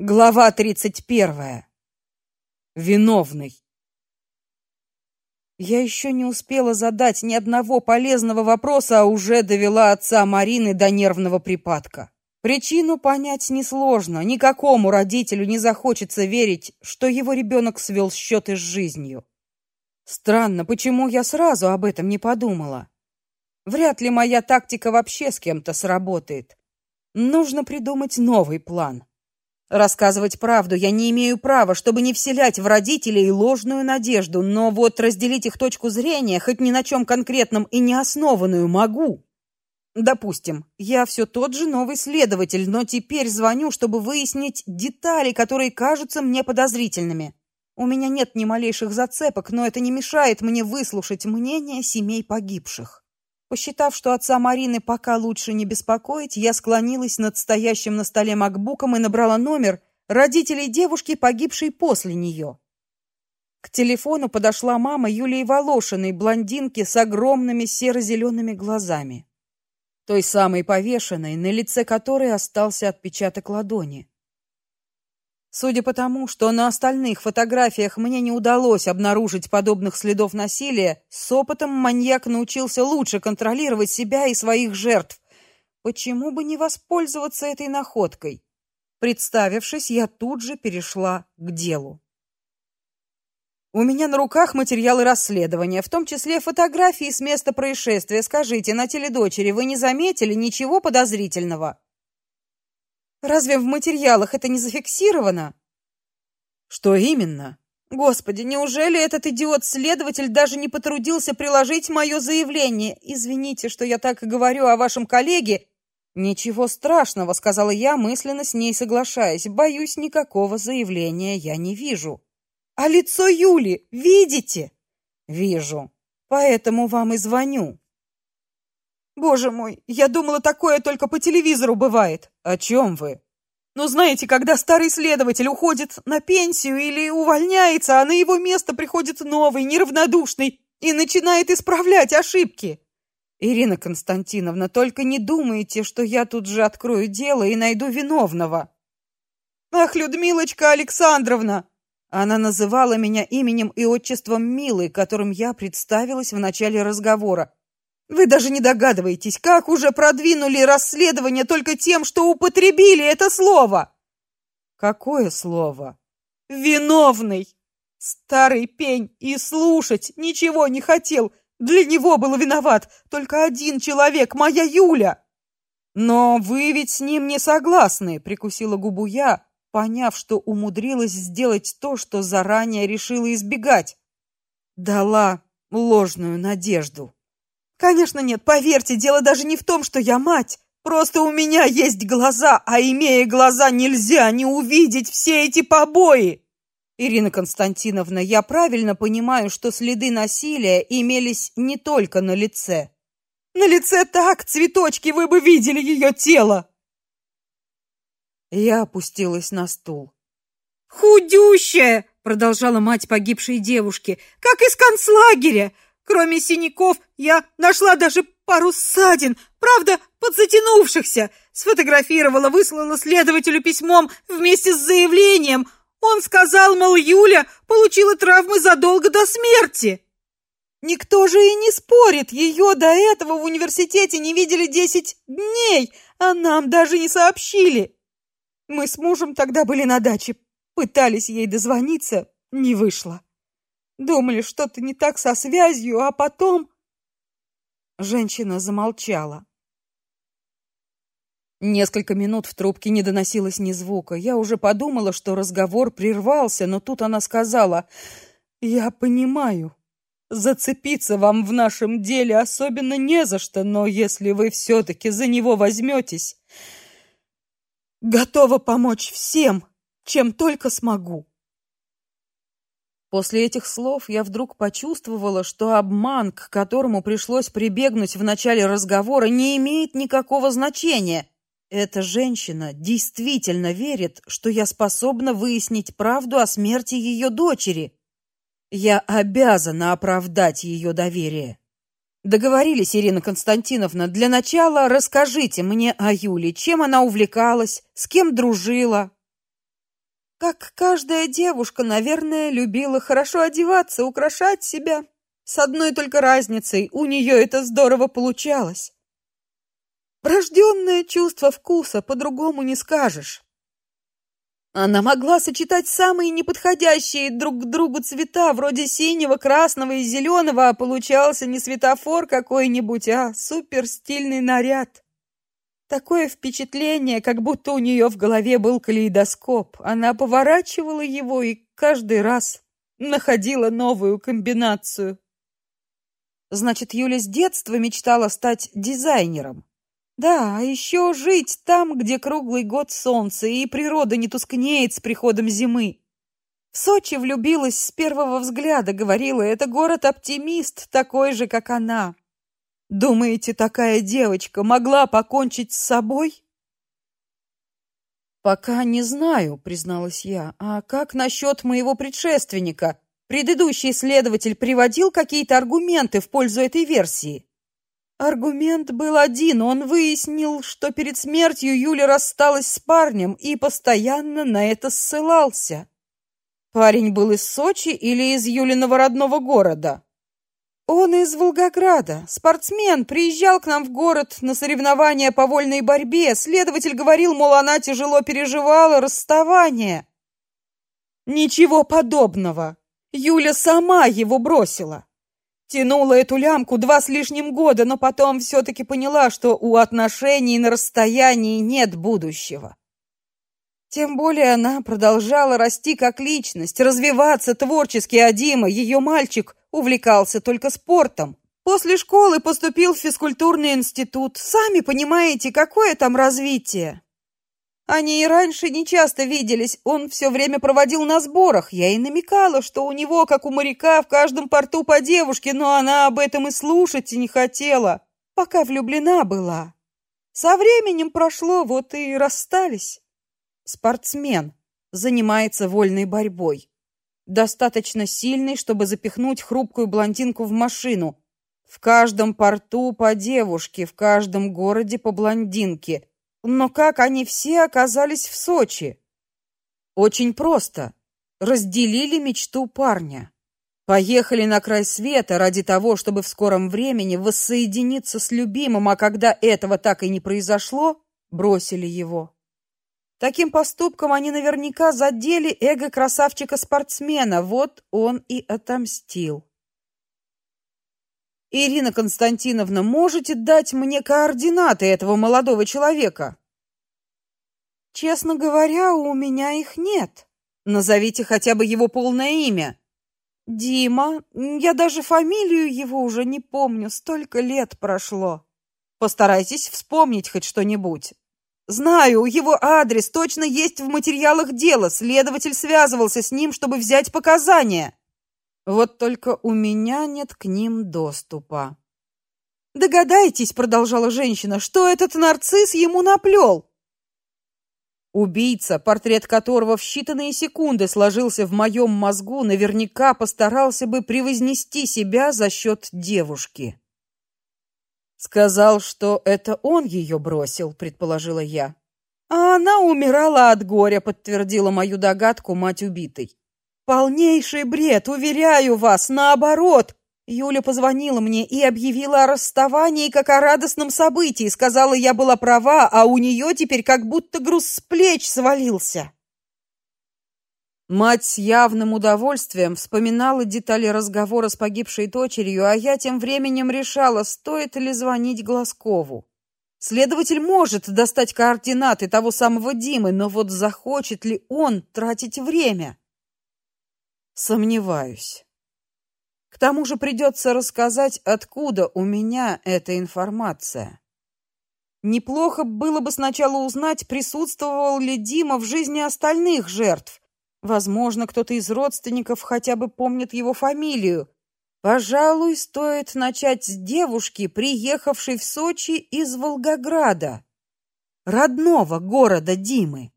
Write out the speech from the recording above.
Глава тридцать первая. Виновный. Я еще не успела задать ни одного полезного вопроса, а уже довела отца Марины до нервного припадка. Причину понять несложно. Никакому родителю не захочется верить, что его ребенок свел счеты с жизнью. Странно, почему я сразу об этом не подумала. Вряд ли моя тактика вообще с кем-то сработает. Нужно придумать новый план. Рассказывать правду я не имею права, чтобы не вселять в родителей ложную надежду, но вот разделить их точку зрения, хоть ни на чем конкретном и не основанную, могу. Допустим, я все тот же новый следователь, но теперь звоню, чтобы выяснить детали, которые кажутся мне подозрительными. У меня нет ни малейших зацепок, но это не мешает мне выслушать мнение семей погибших. Посчитав, что отца Марины пока лучше не беспокоить, я склонилась над стоящим на столе макбуком и набрала номер родителей девушки, погибшей после нее. К телефону подошла мама Юлии Волошиной, блондинки с огромными серо-зелеными глазами. Той самой повешенной, на лице которой остался отпечаток ладони. Судя по тому, что на остальных фотографиях мне не удалось обнаружить подобных следов насилия, с опытом маньяк научился лучше контролировать себя и своих жертв. Почему бы не воспользоваться этой находкой? Представившись, я тут же перешла к делу. У меня на руках материалы расследования, в том числе фотографии с места происшествия. Скажите, на теле дочери вы не заметили ничего подозрительного? Разве в материалах это не зафиксировано? Что именно? Господи, неужели этот идиот-следователь даже не потрудился приложить мое заявление? Извините, что я так и говорю о вашем коллеге. Ничего страшного, сказала я, мысленно с ней соглашаясь. Боюсь, никакого заявления я не вижу. А лицо Юли видите? Вижу. Поэтому вам и звоню. Боже мой, я думала, такое только по телевизору бывает. О чем вы? Ну, знаете, когда старый следователь уходит на пенсию или увольняется, а на его место приходит новый, неравнодушный и начинает исправлять ошибки. Ирина Константиновна, только не думайте, что я тут же открою дело и найду виновного. Ах, Людмилочка Александровна, она называла меня именем и отчеством Милы, которым я представилась в начале разговора. Вы даже не догадываетесь, как уже продвинули расследование только тем, что употребили это слово. Какое слово? Виновный. Старый пень и слушать ничего не хотел. Для него был виноват только один человек, моя Юля. Но вы ведь с ним не согласны, прикусила губу я, поняв, что умудрилась сделать то, что заранее решила избегать. Дала ложную надежду. Конечно, нет, поверьте, дело даже не в том, что я мать. Просто у меня есть глаза, а имея глаза, нельзя не увидеть все эти побои. Ирина Константиновна, я правильно понимаю, что следы насилия имелись не только на лице. На лице так, цветочки, вы бы видели ее тело. Я опустилась на стул. Худющая, продолжала мать погибшей девушки, как из концлагеря. Кроме синяков, я нашла даже пару ссадин, правда, подзатянувшихся. Сфотографировала, выслала следователю письмом вместе с заявлением. Он сказал, мол, Юля получила травмы задолго до смерти. Никто же и не спорит, ее до этого в университете не видели десять дней, а нам даже не сообщили. Мы с мужем тогда были на даче, пытались ей дозвониться, не вышло. Думали, что-то не так со связью, а потом Женщина замолчала. Несколько минут в трубке не доносилось ни звука. Я уже подумала, что разговор прервался, но тут она сказала: "Я понимаю. Зацепиться вам в нашем деле особенно не за что, но если вы все таки за него возьметесь, готова помочь всем, чем только смогу". После этих слов я вдруг почувствовала, что обман, к которому пришлось прибегнуть в начале разговора, не имеет никакого значения. Эта женщина действительно верит, что я способна выяснить правду о смерти ее дочери. Я обязана оправдать ее доверие. Договорились, Ирина Константиновна. Для начала расскажите мне о Юле, чем она увлекалась, с кем дружила. Как каждая девушка, наверное, любила хорошо одеваться, украшать себя. С одной только разницей, у нее это здорово получалось. Врожденное чувство вкуса, по-другому не скажешь. Она могла сочетать самые неподходящие друг к другу цвета, вроде синего, красного и зеленого, а получался не светофор какой-нибудь, а суперстильный наряд. Такое впечатление, как будто у нее в голове был калейдоскоп. Она поворачивала его и каждый раз находила новую комбинацию. Значит, Юля с детства мечтала стать дизайнером. Да, а еще жить там, где круглый год солнце и природа не тускнеет с приходом зимы. В Сочи влюбилась с первого взгляда, говорила, это город-оптимист, такой же, как она. Думаете, такая девочка могла покончить с собой? Пока не знаю, призналась я. А как насчет моего предшественника? Предыдущий следователь приводил какие-то аргументы в пользу этой версии. Аргумент был один. Он выяснил, что перед смертью Юля рассталась с парнем и постоянно на это ссылался. Парень был из Сочи или из Юлиного родного города? Он из Волгограда, спортсмен, приезжал к нам в город на соревнования по вольной борьбе. Следователь говорил, мол, она тяжело переживала расставание. Ничего подобного. Юля сама его бросила. Тянула эту лямку два с лишним года, но потом все таки поняла, что у отношений на расстоянии нет будущего. Тем более она продолжала расти как личность, развиваться творчески, а Дима, ее мальчик, увлекался только спортом. После школы поступил в физкультурный институт. Сами понимаете, какое там развитие. Они и раньше не часто виделись, он все время проводил на сборах. Я и намекала, что у него, как у моряка, в каждом порту по девушке, но она об этом и слушать не хотела, пока влюблена была. Со временем прошло, вот и расстались. Спортсмен, занимается вольной борьбой. Достаточно сильный, чтобы запихнуть хрупкую блондинку в машину. В каждом порту по девушке, в каждом городе по блондинке – но как они все оказались в Сочи? Очень просто. Разделили мечту парня. Поехали на край света ради того, чтобы в скором времени воссоединиться с любимым, а когда этого так и не произошло, бросили его. Таким поступком они наверняка задели эго красавчика-спортсмена. Вот он и отомстил. Ирина Константиновна, можете дать мне координаты этого молодого человека? Честно говоря, у меня их нет. Назовите хотя бы его полное имя. Дима, я даже фамилию его уже не помню, столько лет прошло. Постарайтесь вспомнить хоть что-нибудь. Знаю, его адрес точно есть в материалах дела. Следователь связывался с ним, чтобы взять показания. Вот только у меня нет к ним доступа. Догадайтесь, продолжала женщина, что этот нарцисс ему наплел. Убийца, портрет которого в считанные секунды сложился в моем мозгу, наверняка постарался бы превознести себя за счет девушки. Сказал, что это он ее бросил, предположила я. А она умирала от горя, подтвердила мою догадку мать убитой. Полнейший бред, уверяю вас, наоборот. Юля позвонила мне и объявила о расставании как о радостном событии, сказала, я была права, а у нее теперь как будто груз с плеч свалился. Мать с явным удовольствием вспоминала детали разговора с погибшей дочерью, а я тем временем решала, стоит ли звонить Глазкову. Следователь может достать координаты того самого Димы, но вот захочет ли он тратить время? Сомневаюсь. К тому же придется рассказать, откуда у меня эта информация. Неплохо было бы сначала узнать, присутствовал ли Дима в жизни остальных жертв. Возможно, кто-то из родственников хотя бы помнит его фамилию. Пожалуй, стоит начать с девушки, приехавшей в Сочи из Волгограда, родного города Димы.